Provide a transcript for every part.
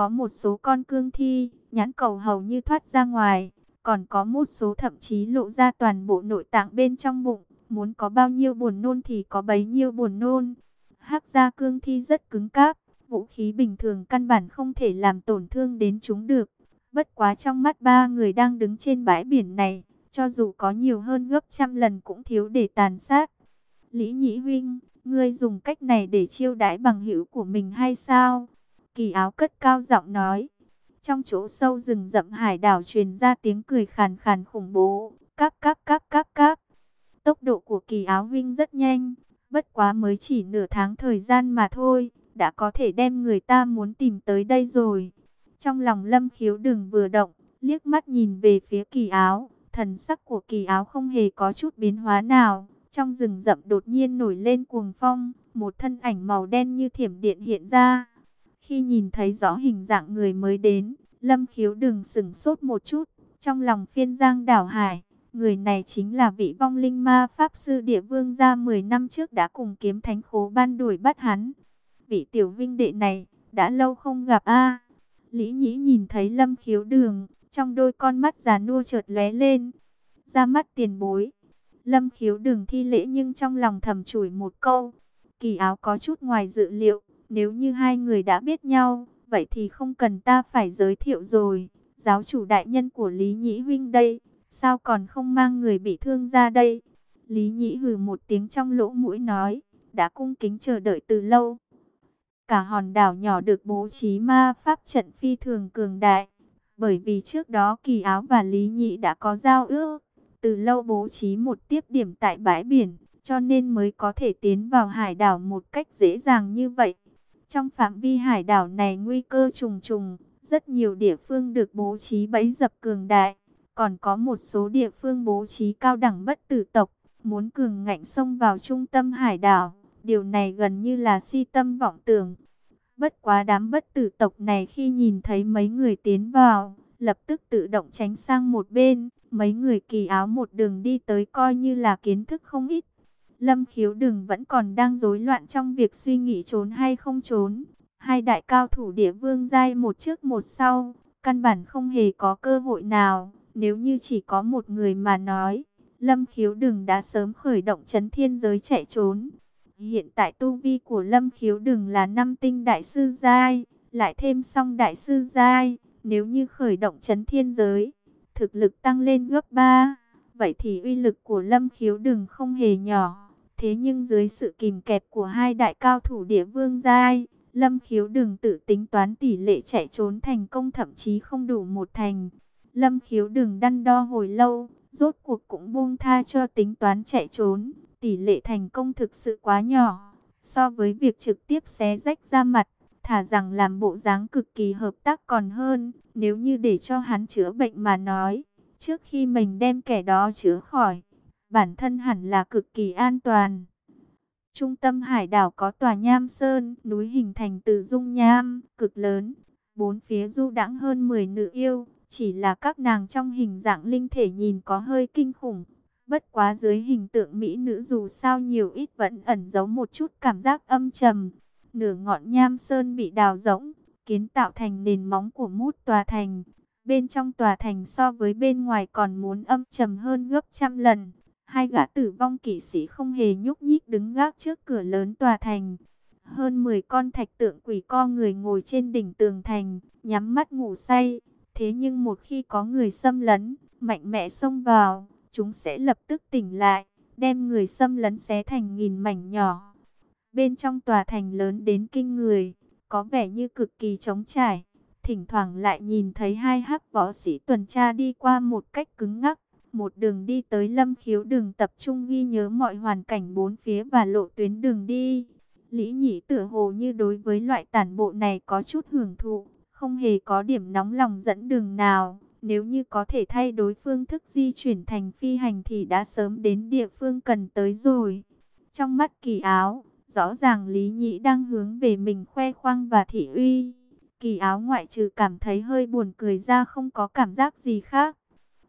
có một số con cương thi, nhãn cầu hầu như thoát ra ngoài, còn có một số thậm chí lộ ra toàn bộ nội tạng bên trong bụng, muốn có bao nhiêu buồn nôn thì có bấy nhiêu buồn nôn. Hắc gia cương thi rất cứng cáp, vũ khí bình thường căn bản không thể làm tổn thương đến chúng được. Bất quá trong mắt ba người đang đứng trên bãi biển này, cho dù có nhiều hơn gấp trăm lần cũng thiếu để tàn sát. Lý Nhĩ Huynh, ngươi dùng cách này để chiêu đãi bằng hữu của mình hay sao? Kỳ áo cất cao giọng nói. Trong chỗ sâu rừng rậm hải đảo truyền ra tiếng cười khàn khàn khủng bố. Cáp cáp cáp cáp cáp. Tốc độ của kỳ áo huynh rất nhanh. Bất quá mới chỉ nửa tháng thời gian mà thôi. Đã có thể đem người ta muốn tìm tới đây rồi. Trong lòng lâm khiếu đừng vừa động. Liếc mắt nhìn về phía kỳ áo. Thần sắc của kỳ áo không hề có chút biến hóa nào. Trong rừng rậm đột nhiên nổi lên cuồng phong. Một thân ảnh màu đen như thiểm điện hiện ra khi nhìn thấy rõ hình dạng người mới đến, Lâm Khiếu đừng sửng sốt một chút, trong lòng phiên giang đảo hải. Người này chính là vị vong linh ma Pháp Sư Địa Vương gia 10 năm trước đã cùng kiếm thánh khố ban đuổi bắt hắn. Vị tiểu vinh đệ này, đã lâu không gặp a Lý Nhĩ nhìn thấy Lâm Khiếu đường, trong đôi con mắt già nua chợt lóe lên. Ra mắt tiền bối. Lâm Khiếu đường thi lễ nhưng trong lòng thầm chửi một câu. Kỳ áo có chút ngoài dự liệu, nếu như hai người đã biết nhau, vậy thì không cần ta phải giới thiệu rồi. Giáo chủ đại nhân của Lý Nhĩ Huynh đây, sao còn không mang người bị thương ra đây? Lý Nhĩ hừ một tiếng trong lỗ mũi nói, đã cung kính chờ đợi từ lâu. Cả hòn đảo nhỏ được bố trí ma pháp trận phi thường cường đại, bởi vì trước đó Kỳ Áo và Lý Nhĩ đã có giao ước, từ lâu bố trí một tiếp điểm tại bãi biển, cho nên mới có thể tiến vào hải đảo một cách dễ dàng như vậy. Trong phạm vi hải đảo này nguy cơ trùng trùng, rất nhiều địa phương được bố trí bẫy dập cường đại, còn có một số địa phương bố trí cao đẳng bất tử tộc, muốn cường ngạnh xông vào trung tâm hải đảo. Điều này gần như là si tâm vọng tưởng. Bất quá đám bất tử tộc này khi nhìn thấy mấy người tiến vào, lập tức tự động tránh sang một bên. Mấy người kỳ áo một đường đi tới coi như là kiến thức không ít, Lâm khiếu đừng vẫn còn đang rối loạn trong việc suy nghĩ trốn hay không trốn. Hai đại cao thủ địa vương giai một trước một sau, căn bản không hề có cơ hội nào. Nếu như chỉ có một người mà nói, Lâm khiếu đừng đã sớm khởi động chấn thiên giới chạy trốn. Hiện tại tu vi của Lâm khiếu đừng là năm tinh đại sư giai, lại thêm song đại sư giai. Nếu như khởi động chấn thiên giới, thực lực tăng lên gấp 3, vậy thì uy lực của Lâm khiếu đừng không hề nhỏ. Thế nhưng dưới sự kìm kẹp của hai đại cao thủ địa vương giai, Lâm khiếu đừng tự tính toán tỷ lệ chạy trốn thành công thậm chí không đủ một thành. Lâm khiếu đừng đắn đo hồi lâu, rốt cuộc cũng buông tha cho tính toán chạy trốn. Tỷ lệ thành công thực sự quá nhỏ, so với việc trực tiếp xé rách ra mặt, thả rằng làm bộ dáng cực kỳ hợp tác còn hơn. Nếu như để cho hắn chữa bệnh mà nói, trước khi mình đem kẻ đó chữa khỏi, bản thân hẳn là cực kỳ an toàn. Trung tâm hải đảo có tòa nham sơn, núi hình thành từ dung nham, cực lớn. Bốn phía du đãng hơn 10 nữ yêu, chỉ là các nàng trong hình dạng linh thể nhìn có hơi kinh khủng. Bất quá dưới hình tượng mỹ nữ dù sao nhiều ít vẫn ẩn giấu một chút cảm giác âm trầm. Nửa ngọn nham sơn bị đào rỗng, kiến tạo thành nền móng của mút tòa thành. Bên trong tòa thành so với bên ngoài còn muốn âm trầm hơn gấp trăm lần. Hai gã tử vong kỵ sĩ không hề nhúc nhích đứng gác trước cửa lớn tòa thành. Hơn 10 con thạch tượng quỷ co người ngồi trên đỉnh tường thành, nhắm mắt ngủ say. Thế nhưng một khi có người xâm lấn, mạnh mẽ xông vào, chúng sẽ lập tức tỉnh lại, đem người xâm lấn xé thành nghìn mảnh nhỏ. Bên trong tòa thành lớn đến kinh người, có vẻ như cực kỳ trống trải. Thỉnh thoảng lại nhìn thấy hai hắc võ sĩ tuần tra đi qua một cách cứng ngắc. Một đường đi tới lâm khiếu đường tập trung ghi nhớ mọi hoàn cảnh bốn phía và lộ tuyến đường đi. Lý nhị tựa hồ như đối với loại tản bộ này có chút hưởng thụ, không hề có điểm nóng lòng dẫn đường nào. Nếu như có thể thay đổi phương thức di chuyển thành phi hành thì đã sớm đến địa phương cần tới rồi. Trong mắt kỳ áo, rõ ràng Lý Nhĩ đang hướng về mình khoe khoang và thị uy. Kỳ áo ngoại trừ cảm thấy hơi buồn cười ra không có cảm giác gì khác.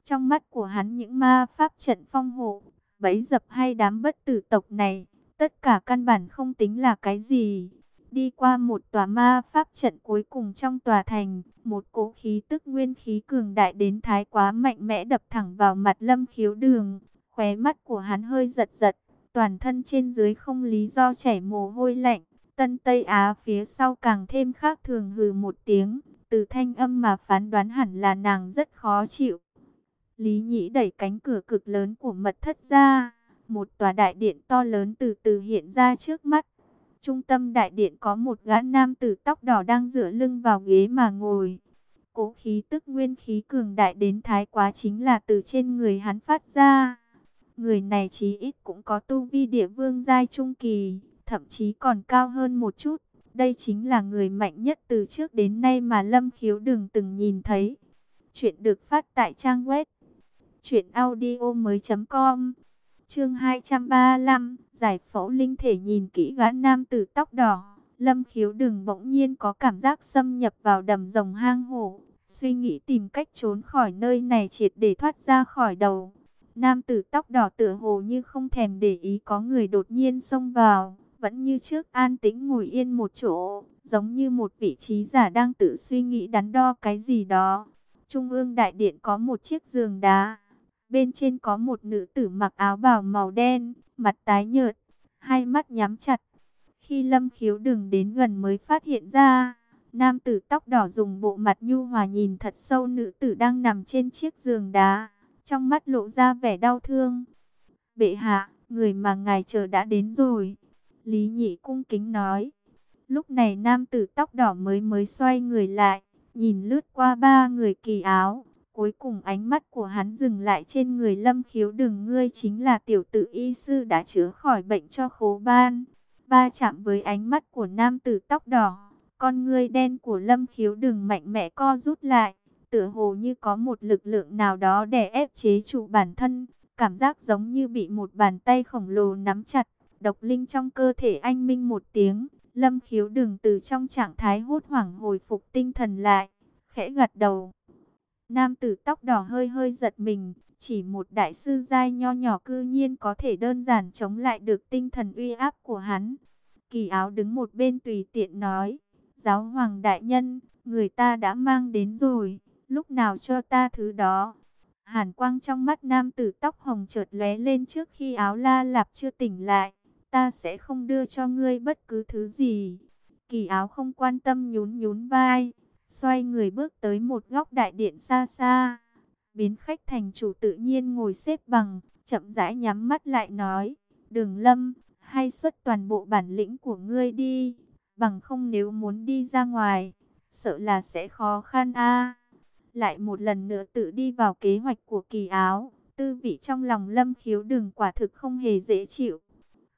Trong mắt của hắn những ma pháp trận phong hộ, bẫy dập hay đám bất tử tộc này, tất cả căn bản không tính là cái gì. Đi qua một tòa ma pháp trận cuối cùng trong tòa thành, một cỗ khí tức nguyên khí cường đại đến thái quá mạnh mẽ đập thẳng vào mặt lâm khiếu đường. Khóe mắt của hắn hơi giật giật, toàn thân trên dưới không lý do chảy mồ hôi lạnh. Tân Tây Á phía sau càng thêm khác thường hừ một tiếng, từ thanh âm mà phán đoán hẳn là nàng rất khó chịu. Lý Nhĩ đẩy cánh cửa cực lớn của mật thất ra, một tòa đại điện to lớn từ từ hiện ra trước mắt. Trung tâm đại điện có một gã nam tử tóc đỏ đang dựa lưng vào ghế mà ngồi. Cố khí tức nguyên khí cường đại đến thái quá chính là từ trên người hắn phát ra. Người này chí ít cũng có tu vi địa vương giai trung kỳ, thậm chí còn cao hơn một chút. Đây chính là người mạnh nhất từ trước đến nay mà Lâm Khiếu đừng từng nhìn thấy. Chuyện được phát tại trang web truyệnaudiomoi.com. Chương 235, giải phẫu linh thể nhìn kỹ gã nam tử tóc đỏ, Lâm Khiếu đừng bỗng nhiên có cảm giác xâm nhập vào đầm rồng hang hổ, suy nghĩ tìm cách trốn khỏi nơi này triệt để thoát ra khỏi đầu. Nam tử tóc đỏ tựa hồ như không thèm để ý có người đột nhiên xông vào, vẫn như trước an tĩnh ngồi yên một chỗ, giống như một vị trí giả đang tự suy nghĩ đắn đo cái gì đó. Trung ương đại điện có một chiếc giường đá, bên trên có một nữ tử mặc áo bào màu đen, mặt tái nhợt, hai mắt nhắm chặt. Khi Lâm Khiếu đừng đến gần mới phát hiện ra, nam tử tóc đỏ dùng bộ mặt nhu hòa nhìn thật sâu nữ tử đang nằm trên chiếc giường đá, trong mắt lộ ra vẻ đau thương. Bệ hạ, người mà ngài chờ đã đến rồi. Lý Nhị cung kính nói. Lúc này nam tử tóc đỏ mới mới xoay người lại, nhìn lướt qua ba người kỳ áo. Cuối cùng ánh mắt của hắn dừng lại trên người lâm khiếu đừng ngươi chính là tiểu tử y sư đã chữa khỏi bệnh cho khố ban. Ba chạm với ánh mắt của nam tử tóc đỏ, con ngươi đen của lâm khiếu đừng mạnh mẽ co rút lại. Tựa hồ như có một lực lượng nào đó để ép chế trụ bản thân, cảm giác giống như bị một bàn tay khổng lồ nắm chặt độc linh trong cơ thể anh minh một tiếng, lâm khiếu đừng từ trong trạng thái hốt hoảng hồi phục tinh thần lại, khẽ gật đầu. Nam tử tóc đỏ hơi hơi giật mình, chỉ một đại sư giai nho nhỏ cư nhiên có thể đơn giản chống lại được tinh thần uy áp của hắn. Kỳ áo đứng một bên tùy tiện nói, giáo hoàng đại nhân, người ta đã mang đến rồi, lúc nào cho ta thứ đó. Hàn quang trong mắt nam tử tóc hồng chợt lóe lên trước khi áo la lạp chưa tỉnh lại ta sẽ không đưa cho ngươi bất cứ thứ gì. Kỳ áo không quan tâm nhún nhún vai, xoay người bước tới một góc đại điện xa xa. Biến khách thành chủ tự nhiên ngồi xếp bằng, chậm rãi nhắm mắt lại nói, đường lâm, hay xuất toàn bộ bản lĩnh của ngươi đi, bằng không nếu muốn đi ra ngoài, sợ là sẽ khó khăn a. Lại một lần nữa tự đi vào kế hoạch của kỳ áo, tư vị trong lòng lâm khiếu đường quả thực không hề dễ chịu.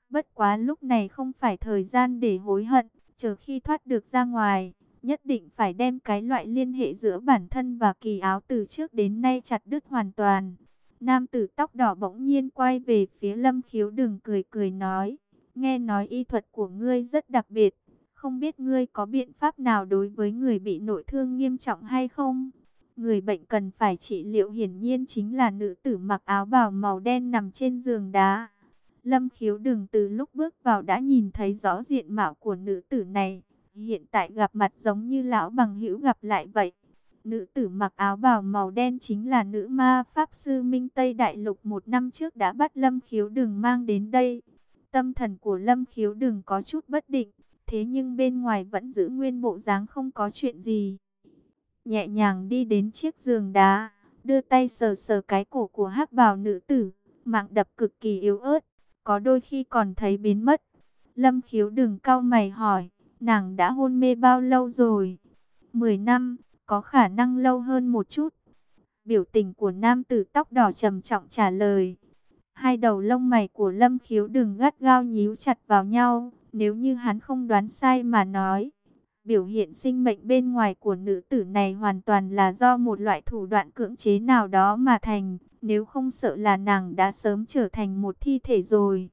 Bất quá lúc này không phải thời gian để hối hận, chờ khi thoát được ra ngoài, nhất định phải đem cái loại liên hệ giữa bản thân và kỳ áo từ trước đến nay chặt đứt hoàn toàn. Nam tử tóc đỏ bỗng nhiên quay về phía lâm khiếu đừng cười cười nói, nghe nói y thuật của ngươi rất đặc biệt, không biết ngươi có biện pháp nào đối với người bị nội thương nghiêm trọng hay không? Người bệnh cần phải trị liệu hiển nhiên chính là nữ tử mặc áo bào màu đen nằm trên giường đá. Lâm khiếu đừng từ lúc bước vào đã nhìn thấy rõ diện mạo của nữ tử này. Hiện tại gặp mặt giống như lão bằng hữu gặp lại vậy. Nữ tử mặc áo bào màu đen chính là nữ ma Pháp Sư Minh Tây Đại Lục một năm trước đã bắt Lâm khiếu đừng mang đến đây. Tâm thần của Lâm khiếu đừng có chút bất định. Thế nhưng bên ngoài vẫn giữ nguyên bộ dáng không có chuyện gì. Nhẹ nhàng đi đến chiếc giường đá, đưa tay sờ sờ cái cổ của hắc bào nữ tử, mạng đập cực kỳ yếu ớt có đôi khi còn thấy biến mất. Lâm khiếu đừng cau mày hỏi, nàng đã hôn mê bao lâu rồi? Mười năm, có khả năng lâu hơn một chút. Biểu tình của nam tử tóc đỏ trầm trọng trả lời. Hai đầu lông mày của lâm khiếu đừng gắt gao nhíu chặt vào nhau, nếu như hắn không đoán sai mà nói. Biểu hiện sinh mệnh bên ngoài của nữ tử này hoàn toàn là do một loại thủ đoạn cưỡng chế nào đó mà thành. Nếu không sợ là nàng đã sớm trở thành một thi thể rồi.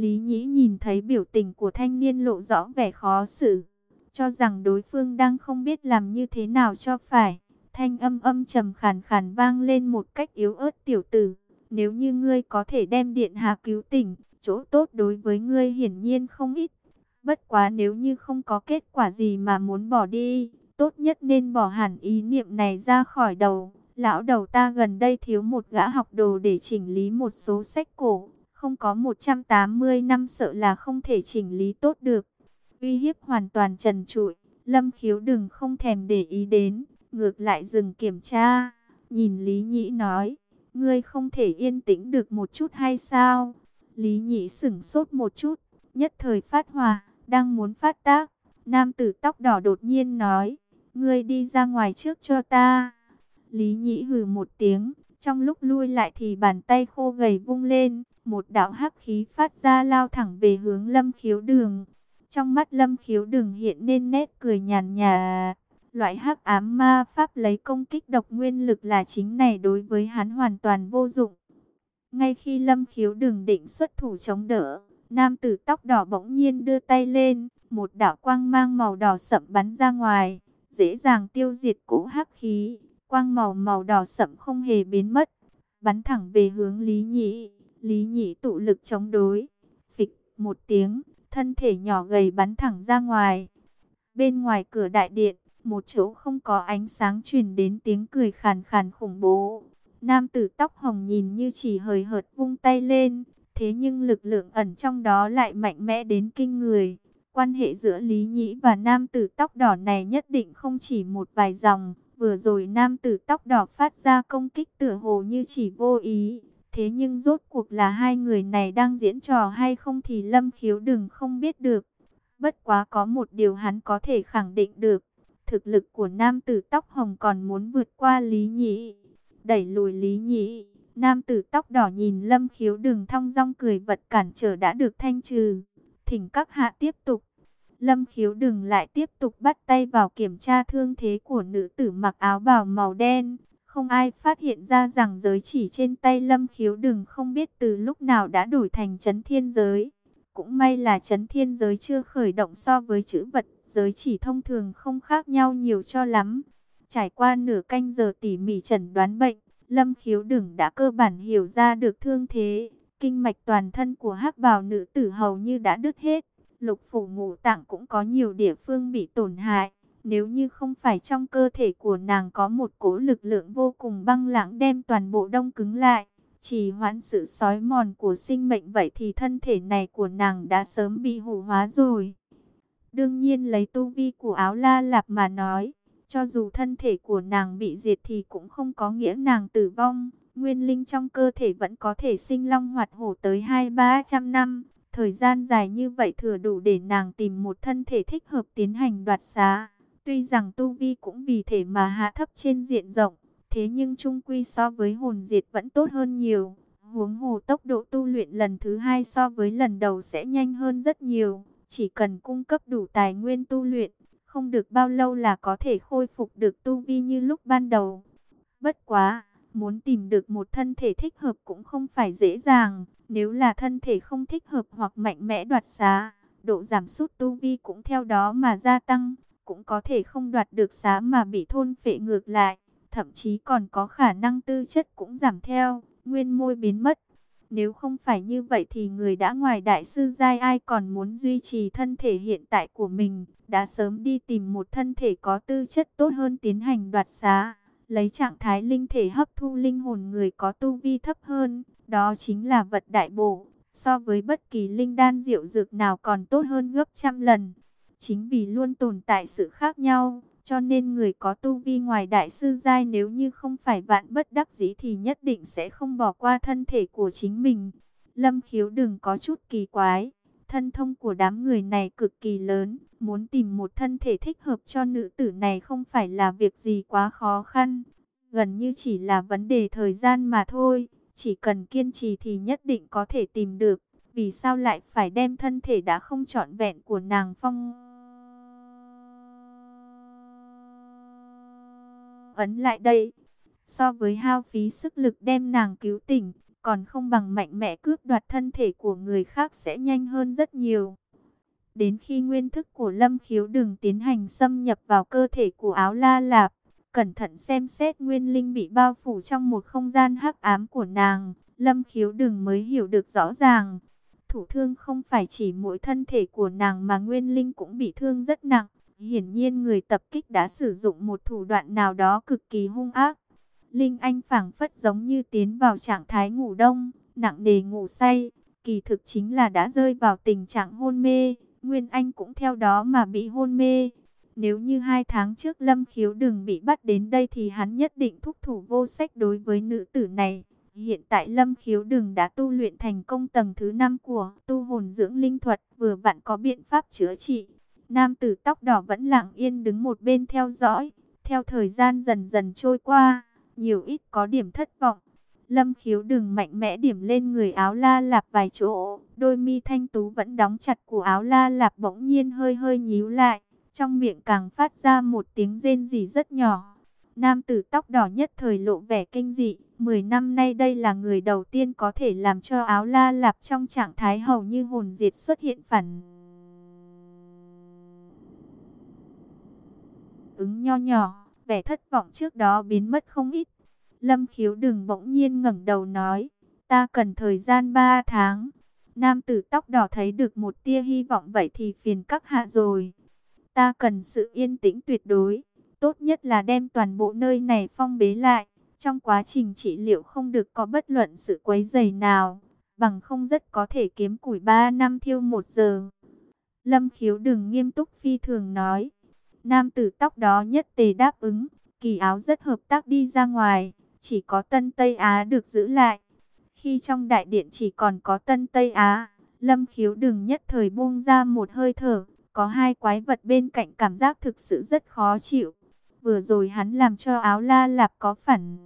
Lý Nhĩ nhìn thấy biểu tình của thanh niên lộ rõ vẻ khó xử. Cho rằng đối phương đang không biết làm như thế nào cho phải. Thanh âm âm trầm khàn khàn vang lên một cách yếu ớt tiểu tử. Nếu như ngươi có thể đem điện hạ cứu tỉnh, chỗ tốt đối với ngươi hiển nhiên không ít. Bất quá nếu như không có kết quả gì mà muốn bỏ đi, tốt nhất nên bỏ hẳn ý niệm này ra khỏi đầu. Lão đầu ta gần đây thiếu một gã học đồ để chỉnh lý một số sách cổ, không có 180 năm sợ là không thể chỉnh lý tốt được. Uy hiếp hoàn toàn trần trụi, Lâm Khiếu đừng không thèm để ý đến, ngược lại dừng kiểm tra, nhìn Lý Nhĩ nói, ngươi không thể yên tĩnh được một chút hay sao? Lý Nhĩ sửng sốt một chút, nhất thời phát hòa, đang muốn phát tác, nam tử tóc đỏ đột nhiên nói, ngươi đi ra ngoài trước cho ta. Lý Nhĩ hừ một tiếng, trong lúc lui lại thì bàn tay khô gầy vung lên, một đạo hắc khí phát ra lao thẳng về hướng lâm khiếu đường. Trong mắt lâm khiếu đường hiện nên nét cười nhàn nhà. Loại hắc ám ma pháp lấy công kích độc nguyên lực là chính này đối với hắn hoàn toàn vô dụng. Ngay khi lâm khiếu đường định xuất thủ chống đỡ, nam tử tóc đỏ bỗng nhiên đưa tay lên, một đạo quang mang màu đỏ sậm bắn ra ngoài, dễ dàng tiêu diệt cỗ hắc khí. Quang màu màu đỏ sậm không hề biến mất, bắn thẳng về hướng Lý Nhĩ. Lý Nhĩ tụ lực chống đối, phịch một tiếng, thân thể nhỏ gầy bắn thẳng ra ngoài. Bên ngoài cửa đại điện, một chỗ không có ánh sáng truyền đến tiếng cười khàn khàn khủng bố. Nam tử tóc hồng nhìn như chỉ hời hợt vung tay lên, thế nhưng lực lượng ẩn trong đó lại mạnh mẽ đến kinh người. Quan hệ giữa Lý Nhĩ và nam tử tóc đỏ này nhất định không chỉ một vài dòng. Vừa rồi nam tử tóc đỏ phát ra công kích tựa hồ như chỉ vô ý. Thế nhưng rốt cuộc là hai người này đang diễn trò hay không thì Lâm Khiếu đừng không biết được. Bất quá có một điều hắn có thể khẳng định được. Thực lực của nam tử tóc hồng còn muốn vượt qua Lý Nhĩ. Đẩy lùi Lý Nhĩ. Nam tử tóc đỏ nhìn Lâm Khiếu đừng thong dong cười vật cản trở đã được thanh trừ. Thỉnh các hạ tiếp tục. Lâm khiếu đừng lại tiếp tục bắt tay vào kiểm tra thương thế của nữ tử mặc áo bào màu đen. Không ai phát hiện ra rằng giới chỉ trên tay lâm khiếu đừng không biết từ lúc nào đã đổi thành chấn thiên giới. Cũng may là chấn thiên giới chưa khởi động so với chữ vật, giới chỉ thông thường không khác nhau nhiều cho lắm. Trải qua nửa canh giờ tỉ mỉ chẩn đoán bệnh, lâm khiếu đừng đã cơ bản hiểu ra được thương thế. Kinh mạch toàn thân của hắc bào nữ tử hầu như đã đứt hết lục phủ ngũ tạng cũng có nhiều địa phương bị tổn hại. Nếu như không phải trong cơ thể của nàng có một cỗ lực lượng vô cùng băng lãng đem toàn bộ đông cứng lại, chỉ hoãn sự sói mòn của sinh mệnh vậy thì thân thể này của nàng đã sớm bị hủ hóa rồi. Đương nhiên lấy tu vi của áo la lạp mà nói, cho dù thân thể của nàng bị diệt thì cũng không có nghĩa nàng tử vong. Nguyên linh trong cơ thể vẫn có thể sinh long hoạt hổ tới hai ba trăm năm. Thời gian dài như vậy thừa đủ để nàng tìm một thân thể thích hợp tiến hành đoạt xá. Tuy rằng tu vi cũng vì thể mà hạ thấp trên diện rộng, thế nhưng trung quy so với hồn diệt vẫn tốt hơn nhiều. Huống hồ tốc độ tu luyện lần thứ hai so với lần đầu sẽ nhanh hơn rất nhiều. Chỉ cần cung cấp đủ tài nguyên tu luyện, không được bao lâu là có thể khôi phục được tu vi như lúc ban đầu. Bất quá, muốn tìm được một thân thể thích hợp cũng không phải dễ dàng. Nếu là thân thể không thích hợp hoặc mạnh mẽ đoạt xá, độ giảm sút tu vi cũng theo đó mà gia tăng, cũng có thể không đoạt được xá mà bị thôn phệ ngược lại, thậm chí còn có khả năng tư chất cũng giảm theo, nguyên môi biến mất. Nếu không phải như vậy thì người đã ngoài đại sư giai ai còn muốn duy trì thân thể hiện tại của mình, đã sớm đi tìm một thân thể có tư chất tốt hơn tiến hành đoạt xá, lấy trạng thái linh thể hấp thu linh hồn người có tu vi thấp hơn, đó chính là vật đại bổ, so với bất kỳ linh đan diệu dược nào còn tốt hơn gấp trăm lần. Chính vì luôn tồn tại sự khác nhau, cho nên người có tu vi ngoài đại sư giai nếu như không phải vạn bất đắc dĩ thì nhất định sẽ không bỏ qua thân thể của chính mình. Lâm khiếu đừng có chút kỳ quái, thân thông của đám người này cực kỳ lớn, muốn tìm một thân thể thích hợp cho nữ tử này không phải là việc gì quá khó khăn, gần như chỉ là vấn đề thời gian mà thôi. Chỉ cần kiên trì thì nhất định có thể tìm được. Vì sao lại phải đem thân thể đã không trọn vẹn của nàng phong ấn lại đây? So với hao phí sức lực đem nàng cứu tỉnh, còn không bằng mạnh mẽ cướp đoạt thân thể của người khác sẽ nhanh hơn rất nhiều. Đến khi nguyên thức của Lâm Khiếu đừng tiến hành xâm nhập vào cơ thể của áo la lạp, cẩn thận xem xét nguyên linh bị bao phủ trong một không gian hắc ám của nàng, Lâm Khiếu đừng mới hiểu được rõ ràng. Thủ thương không phải chỉ mỗi thân thể của nàng mà Nguyên Linh cũng bị thương rất nặng. Hiển nhiên người tập kích đã sử dụng một thủ đoạn nào đó cực kỳ hung ác. Linh Anh phảng phất giống như tiến vào trạng thái ngủ đông, nặng nề ngủ say. Kỳ thực chính là đã rơi vào tình trạng hôn mê. Nguyên Anh cũng theo đó mà bị hôn mê. Nếu như hai tháng trước Lâm Khiếu đừng bị bắt đến đây thì hắn nhất định thúc thủ vô sách đối với nữ tử này. Hiện tại Lâm Khiếu đừng đã tu luyện thành công tầng thứ 5 của tu hồn dưỡng linh thuật, vừa vặn có biện pháp chữa trị. Nam tử tóc đỏ vẫn lặng yên đứng một bên theo dõi. Theo thời gian dần dần trôi qua, nhiều ít có điểm thất vọng. Lâm khiếu đừng mạnh mẽ điểm lên người áo la lạp vài chỗ. Đôi mi thanh tú vẫn đóng chặt của áo la lạp bỗng nhiên hơi hơi nhíu lại. Trong miệng càng phát ra một tiếng rên rỉ rất nhỏ. Nam tử tóc đỏ nhất thời lộ vẻ kinh dị. Mười năm nay đây là người đầu tiên có thể làm cho áo la lạp trong trạng thái hầu như hồn diệt xuất hiện phản. Ứng nho nhỏ, vẻ thất vọng trước đó biến mất không ít. Lâm khiếu đừng bỗng nhiên ngẩng đầu nói, ta cần thời gian 3 tháng. Nam tử tóc đỏ thấy được một tia hy vọng vậy thì phiền các hạ rồi. Ta cần sự yên tĩnh tuyệt đối, tốt nhất là đem toàn bộ nơi này phong bế lại. Trong quá trình trị liệu không được có bất luận sự quấy dày nào, bằng không rất có thể kiếm củi 3 năm thiêu 1 giờ. Lâm khiếu đừng nghiêm túc phi thường nói. Nam tử tóc đó nhất tề đáp ứng, kỳ áo rất hợp tác đi ra ngoài, chỉ có Tân Tây Á được giữ lại. Khi trong đại điện chỉ còn có Tân Tây Á, Lâm khiếu đừng nhất thời buông ra một hơi thở, có hai quái vật bên cạnh cảm giác thực sự rất khó chịu. Vừa rồi hắn làm cho áo la lạp có phản.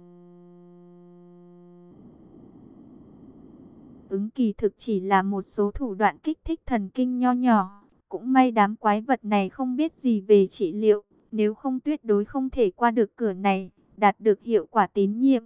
Ứng kỳ thực chỉ là một số thủ đoạn kích thích thần kinh nho nhỏ. Cũng may đám quái vật này không biết gì về trị liệu. Nếu không tuyệt đối không thể qua được cửa này, đạt được hiệu quả tín nhiệm.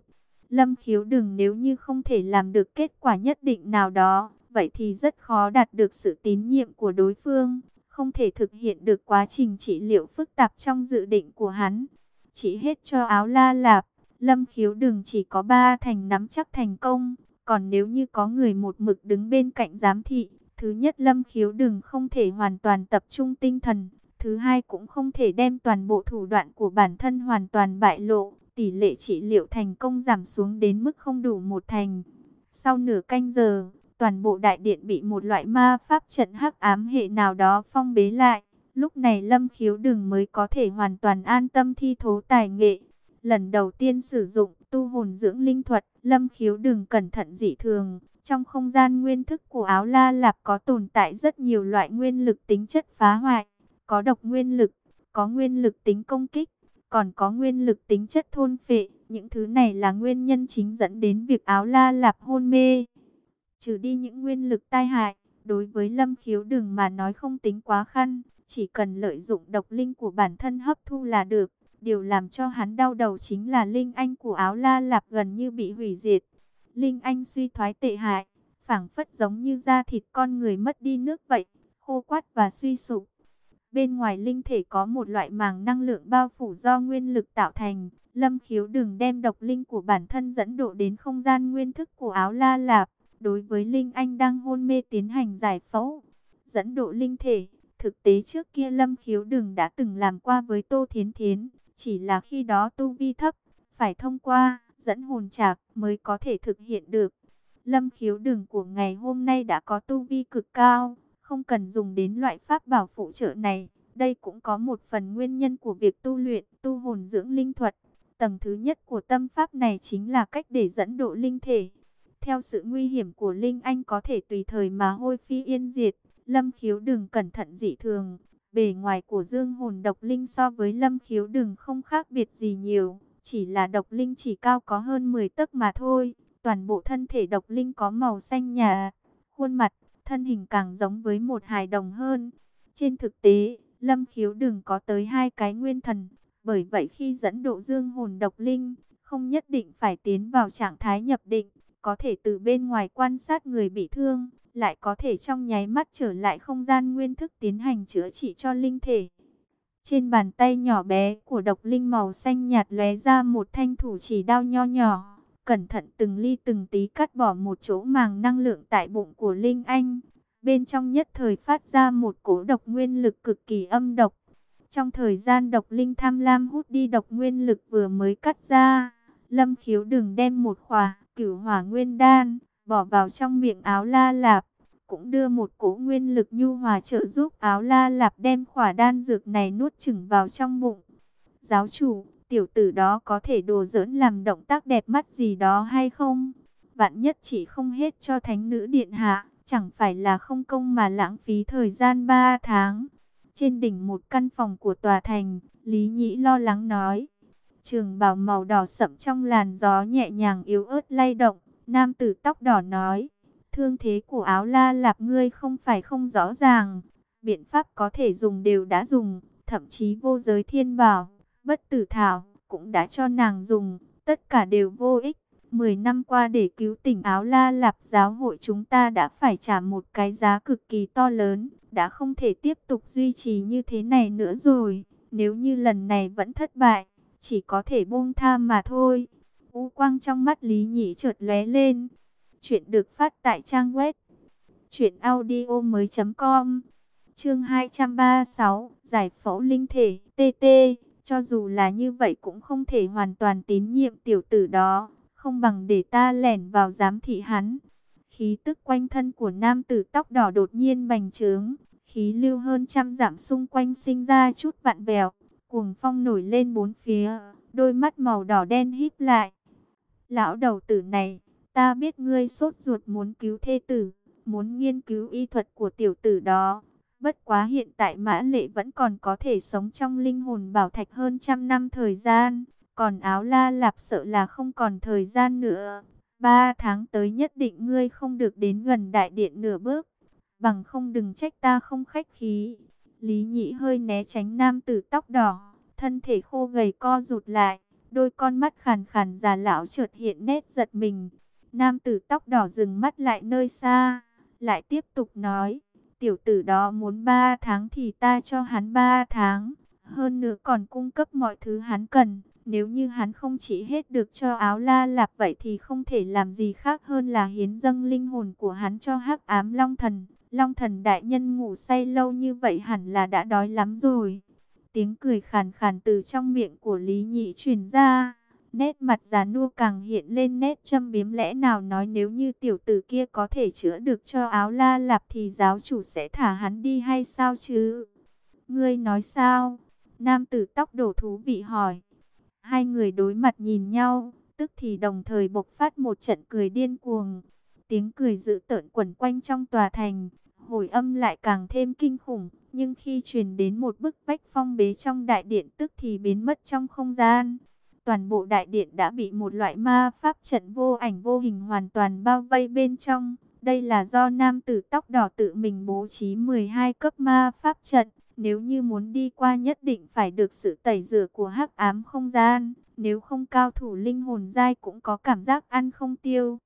Lâm khiếu đừng nếu như không thể làm được kết quả nhất định nào đó, vậy thì rất khó đạt được sự tín nhiệm của đối phương không thể thực hiện được quá trình trị liệu phức tạp trong dự định của hắn. Chỉ hết cho áo la lạp, lâm khiếu đừng chỉ có ba thành nắm chắc thành công, còn nếu như có người một mực đứng bên cạnh giám thị, thứ nhất lâm khiếu đừng không thể hoàn toàn tập trung tinh thần, thứ hai cũng không thể đem toàn bộ thủ đoạn của bản thân hoàn toàn bại lộ, tỷ lệ trị liệu thành công giảm xuống đến mức không đủ một thành. Sau nửa canh giờ, toàn bộ đại điện bị một loại ma pháp trận hắc ám hệ nào đó phong bế lại. Lúc này Lâm Khiếu Đừng mới có thể hoàn toàn an tâm thi thố tài nghệ. Lần đầu tiên sử dụng tu hồn dưỡng linh thuật, Lâm Khiếu Đừng cẩn thận dị thường. Trong không gian nguyên thức của áo la lạp có tồn tại rất nhiều loại nguyên lực tính chất phá hoại. Có độc nguyên lực, có nguyên lực tính công kích, còn có nguyên lực tính chất thôn phệ. Những thứ này là nguyên nhân chính dẫn đến việc áo la lạp hôn mê trừ đi những nguyên lực tai hại, đối với lâm khiếu đừng mà nói không tính quá khăn, chỉ cần lợi dụng độc linh của bản thân hấp thu là được. Điều làm cho hắn đau đầu chính là linh anh của áo la lạp gần như bị hủy diệt. Linh anh suy thoái tệ hại, phảng phất giống như da thịt con người mất đi nước vậy, khô quắt và suy sụp. Bên ngoài linh thể có một loại màng năng lượng bao phủ do nguyên lực tạo thành. Lâm khiếu đừng đem độc linh của bản thân dẫn độ đến không gian nguyên thức của áo la lạp đối với Linh Anh đang hôn mê tiến hành giải phẫu, dẫn độ linh thể. Thực tế trước kia Lâm Khiếu Đừng đã từng làm qua với Tô Thiến Thiến, chỉ là khi đó tu vi thấp, phải thông qua, dẫn hồn trạc mới có thể thực hiện được. Lâm Khiếu đường của ngày hôm nay đã có tu vi cực cao, không cần dùng đến loại pháp bảo phụ trợ này. Đây cũng có một phần nguyên nhân của việc tu luyện, tu hồn dưỡng linh thuật. Tầng thứ nhất của tâm pháp này chính là cách để dẫn độ linh thể. Theo sự nguy hiểm của Linh Anh có thể tùy thời mà hôi phi yên diệt, Lâm Khiếu đừng cẩn thận dị thường. Bề ngoài của dương hồn độc linh so với Lâm Khiếu đừng không khác biệt gì nhiều, chỉ là độc linh chỉ cao có hơn 10 tấc mà thôi. Toàn bộ thân thể độc linh có màu xanh nhà, khuôn mặt, thân hình càng giống với một hài đồng hơn. Trên thực tế, Lâm Khiếu đừng có tới hai cái nguyên thần, bởi vậy khi dẫn độ dương hồn độc linh, không nhất định phải tiến vào trạng thái nhập định có thể từ bên ngoài quan sát người bị thương, lại có thể trong nháy mắt trở lại không gian nguyên thức tiến hành chữa trị cho linh thể. Trên bàn tay nhỏ bé của độc linh màu xanh nhạt lóe ra một thanh thủ chỉ đao nho nhỏ, cẩn thận từng ly từng tí cắt bỏ một chỗ màng năng lượng tại bụng của Linh Anh. Bên trong nhất thời phát ra một cỗ độc nguyên lực cực kỳ âm độc. Trong thời gian độc linh tham lam hút đi độc nguyên lực vừa mới cắt ra, Lâm khiếu đừng đem một khỏa cửu hỏa nguyên đan, bỏ vào trong miệng áo la lạp, cũng đưa một cỗ nguyên lực nhu hòa trợ giúp áo la lạp đem khỏa đan dược này nuốt chửng vào trong bụng. Giáo chủ, tiểu tử đó có thể đồ dỡn làm động tác đẹp mắt gì đó hay không? Vạn nhất chỉ không hết cho thánh nữ điện hạ, chẳng phải là không công mà lãng phí thời gian 3 tháng. Trên đỉnh một căn phòng của tòa thành, Lý Nhĩ lo lắng nói. Trường bào màu đỏ sậm trong làn gió nhẹ nhàng yếu ớt lay động. Nam tử tóc đỏ nói. Thương thế của áo la lạp ngươi không phải không rõ ràng. Biện pháp có thể dùng đều đã dùng. Thậm chí vô giới thiên bảo, bất tử thảo, cũng đã cho nàng dùng. Tất cả đều vô ích. Mười năm qua để cứu tỉnh áo la lạp giáo hội chúng ta đã phải trả một cái giá cực kỳ to lớn. Đã không thể tiếp tục duy trì như thế này nữa rồi. Nếu như lần này vẫn thất bại, chỉ có thể buông tha mà thôi. U quang trong mắt Lý Nhĩ chợt lóe lên. Chuyện được phát tại trang web truyệnaudiomoi.com. Chương 236, giải phẫu linh thể, TT, cho dù là như vậy cũng không thể hoàn toàn tín nhiệm tiểu tử đó, không bằng để ta lẻn vào giám thị hắn. Khí tức quanh thân của nam tử tóc đỏ đột nhiên bành trướng, khí lưu hơn trăm giảm xung quanh sinh ra chút vặn vẹo, cuồng phong nổi lên bốn phía, đôi mắt màu đỏ đen híp lại. Lão đầu tử này, ta biết ngươi sốt ruột muốn cứu thê tử, muốn nghiên cứu y thuật của tiểu tử đó. Bất quá hiện tại Mã Lệ vẫn còn có thể sống trong linh hồn bảo thạch hơn trăm năm thời gian, còn áo la lạp sợ là không còn thời gian nữa. Ba tháng tới nhất định ngươi không được đến gần đại điện nửa bước, bằng không đừng trách ta không khách khí. Lý nhị hơi né tránh nam tử tóc đỏ, thân thể khô gầy co rụt lại, đôi con mắt khàn khàn già lão chợt hiện nét giật mình. Nam tử tóc đỏ dừng mắt lại nơi xa, lại tiếp tục nói, tiểu tử đó muốn ba tháng thì ta cho hắn ba tháng, hơn nữa còn cung cấp mọi thứ hắn cần. Nếu như hắn không chỉ hết được cho áo la lạp vậy thì không thể làm gì khác hơn là hiến dâng linh hồn của hắn cho hắc ám long thần. Long thần đại nhân ngủ say lâu như vậy hẳn là đã đói lắm rồi. Tiếng cười khàn khàn từ trong miệng của Lý Nhị truyền ra. Nét mặt già nua càng hiện lên nét châm biếm lẽ nào nói nếu như tiểu tử kia có thể chữa được cho áo la lạp thì giáo chủ sẽ thả hắn đi hay sao chứ? Ngươi nói sao? Nam tử tóc đổ thú vị hỏi. Hai người đối mặt nhìn nhau, tức thì đồng thời bộc phát một trận cười điên cuồng. Tiếng cười dữ tợn quẩn quanh trong tòa thành, hồi âm lại càng thêm kinh khủng. Nhưng khi truyền đến một bức vách phong bế trong đại điện tức thì biến mất trong không gian. Toàn bộ đại điện đã bị một loại ma pháp trận vô ảnh vô hình hoàn toàn bao vây bên trong. Đây là do nam tử tóc đỏ tự mình bố trí 12 cấp ma pháp trận. Nếu như muốn đi qua nhất định phải được sự tẩy rửa của hắc ám không gian. Nếu không cao thủ linh hồn dai cũng có cảm giác ăn không tiêu.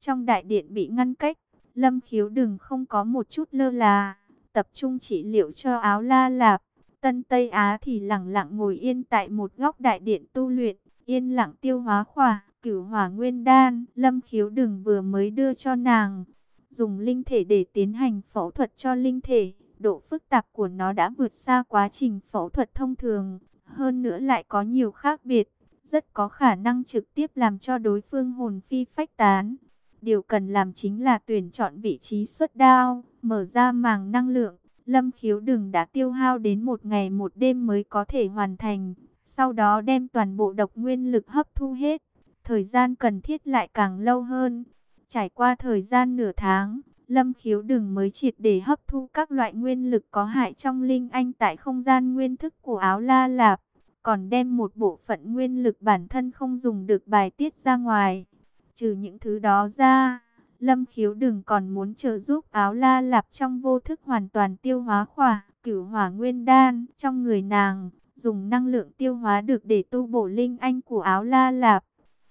Trong đại điện bị ngăn cách, lâm khiếu đừng không có một chút lơ là. Tập trung trị liệu cho áo la lạp. Tân Tây Á thì lặng lặng ngồi yên tại một góc đại điện tu luyện. Yên lặng tiêu hóa khỏa, cửu hỏa nguyên đan. Lâm khiếu đừng vừa mới đưa cho nàng. Dùng linh thể để tiến hành phẫu thuật cho linh thể độ phức tạp của nó đã vượt xa quá trình phẫu thuật thông thường, hơn nữa lại có nhiều khác biệt, rất có khả năng trực tiếp làm cho đối phương hồn phi phách tán. Điều cần làm chính là tuyển chọn vị trí xuất đao, mở ra màng năng lượng. Lâm khiếu đừng đã tiêu hao đến một ngày một đêm mới có thể hoàn thành, sau đó đem toàn bộ độc nguyên lực hấp thu hết. Thời gian cần thiết lại càng lâu hơn. Trải qua thời gian nửa tháng, Lâm khiếu đừng mới triệt để hấp thu các loại nguyên lực có hại trong linh anh tại không gian nguyên thức của áo la lạp. Còn đem một bộ phận nguyên lực bản thân không dùng được bài tiết ra ngoài. Trừ những thứ đó ra, Lâm khiếu đừng còn muốn trợ giúp áo la lạp trong vô thức hoàn toàn tiêu hóa khỏa, cửu hỏa nguyên đan trong người nàng. Dùng năng lượng tiêu hóa được để tu bổ linh anh của áo la lạp.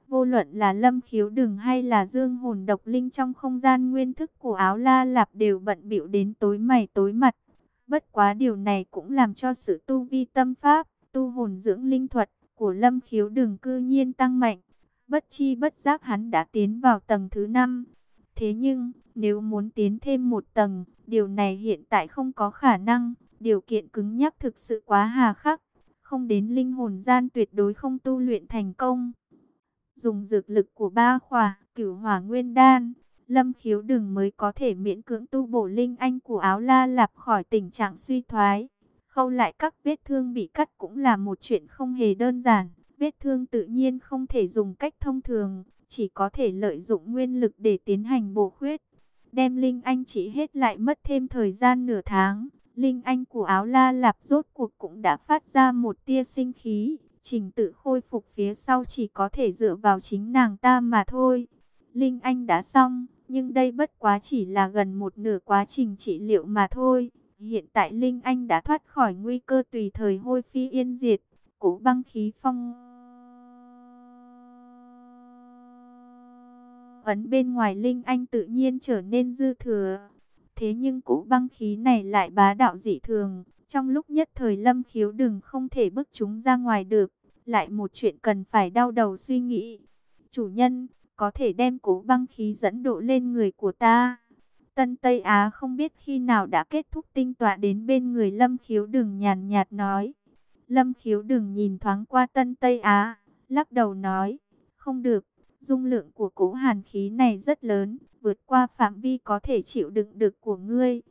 Vô luận là lâm khiếu đừng hay là dương hồn độc linh trong không gian nguyên thức của áo la lạp đều bận bịu đến tối mày tối mặt. Bất quá điều này cũng làm cho sự tu vi tâm pháp, tu hồn dưỡng linh thuật của lâm khiếu đừng cư nhiên tăng mạnh. Bất chi bất giác hắn đã tiến vào tầng thứ 5. Thế nhưng, nếu muốn tiến thêm một tầng, điều này hiện tại không có khả năng. Điều kiện cứng nhắc thực sự quá hà khắc. Không đến linh hồn gian tuyệt đối không tu luyện thành công. Dùng dược lực của ba khỏa, cửu hỏa nguyên đan, lâm khiếu đừng mới có thể miễn cưỡng tu bổ linh anh của áo la lạp khỏi tình trạng suy thoái. Khâu lại các vết thương bị cắt cũng là một chuyện không hề đơn giản. Vết thương tự nhiên không thể dùng cách thông thường, chỉ có thể lợi dụng nguyên lực để tiến hành bổ khuyết. Đem Linh Anh chỉ hết lại mất thêm thời gian nửa tháng. Linh Anh của áo la lạp rốt cuộc cũng đã phát ra một tia sinh khí. Trình tự khôi phục phía sau chỉ có thể dựa vào chính nàng ta mà thôi. Linh Anh đã xong, nhưng đây bất quá chỉ là gần một nửa quá trình trị liệu mà thôi. Hiện tại Linh Anh đã thoát khỏi nguy cơ tùy thời hôi phi yên diệt. Cố băng khí phong ấn bên ngoài Linh Anh tự nhiên trở nên dư thừa. Thế nhưng cỗ băng khí này lại bá đạo dị thường. Trong lúc nhất thời lâm khiếu đừng không thể bức chúng ra ngoài được. Lại một chuyện cần phải đau đầu suy nghĩ. Chủ nhân, có thể đem cỗ băng khí dẫn độ lên người của ta. Tân Tây Á không biết khi nào đã kết thúc tinh tọa đến bên người lâm khiếu đừng nhàn nhạt nói. Lâm khiếu đừng nhìn thoáng qua Tân Tây Á, lắc đầu nói, không được, dung lượng của cố hàn khí này rất lớn, vượt qua phạm vi có thể chịu đựng được của ngươi.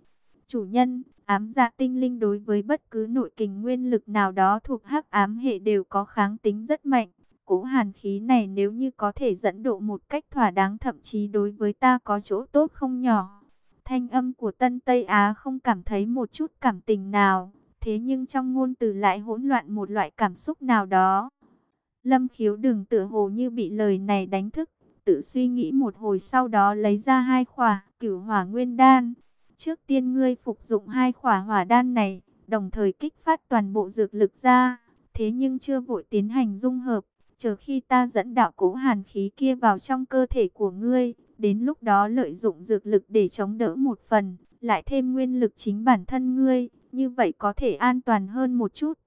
Chủ nhân, ám dạ tinh linh đối với bất cứ nội kình nguyên lực nào đó thuộc hắc ám hệ đều có kháng tính rất mạnh. Cố hàn khí này nếu như có thể dẫn độ một cách thỏa đáng thậm chí đối với ta có chỗ tốt không nhỏ. Thanh âm của Tân Tây Á không cảm thấy một chút cảm tình nào, thế nhưng trong ngôn từ lại hỗn loạn một loại cảm xúc nào đó. Lâm khiếu đừng tựa hồ như bị lời này đánh thức, tự suy nghĩ một hồi sau đó lấy ra hai khỏa cửu hỏa nguyên đan. Trước tiên ngươi phục dụng hai khỏa hỏa đan này, đồng thời kích phát toàn bộ dược lực ra, thế nhưng chưa vội tiến hành dung hợp, chờ khi ta dẫn đạo cố hàn khí kia vào trong cơ thể của ngươi, đến lúc đó lợi dụng dược lực để chống đỡ một phần, lại thêm nguyên lực chính bản thân ngươi, như vậy có thể an toàn hơn một chút.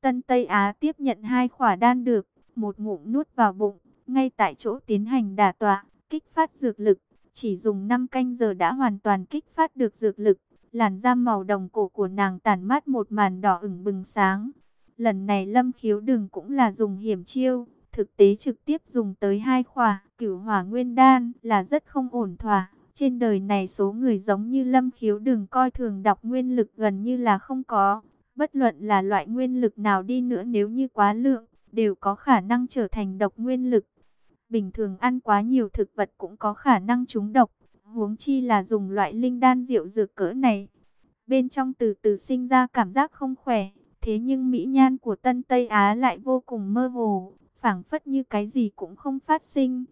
Tân Tây Á tiếp nhận hai khỏa đan được, một ngụm nuốt vào bụng, ngay tại chỗ tiến hành đả tọa, kích phát dược lực. Chỉ dùng 5 canh giờ đã hoàn toàn kích phát được dược lực. Làn da màu đồng cổ của nàng tản mát một màn đỏ ửng bừng sáng. Lần này lâm khiếu đừng cũng là dùng hiểm chiêu. Thực tế trực tiếp dùng tới hai khỏa, cửu hỏa nguyên đan là rất không ổn thỏa. Trên đời này số người giống như lâm khiếu đừng coi thường đọc nguyên lực gần như là không có. Bất luận là loại nguyên lực nào đi nữa nếu như quá lượng, đều có khả năng trở thành độc nguyên lực. Bình thường ăn quá nhiều thực vật cũng có khả năng trúng độc, huống chi là dùng loại linh đan rượu dược cỡ này. Bên trong từ từ sinh ra cảm giác không khỏe, thế nhưng mỹ nhan của Tân Tây Á lại vô cùng mơ hồ, phảng phất như cái gì cũng không phát sinh.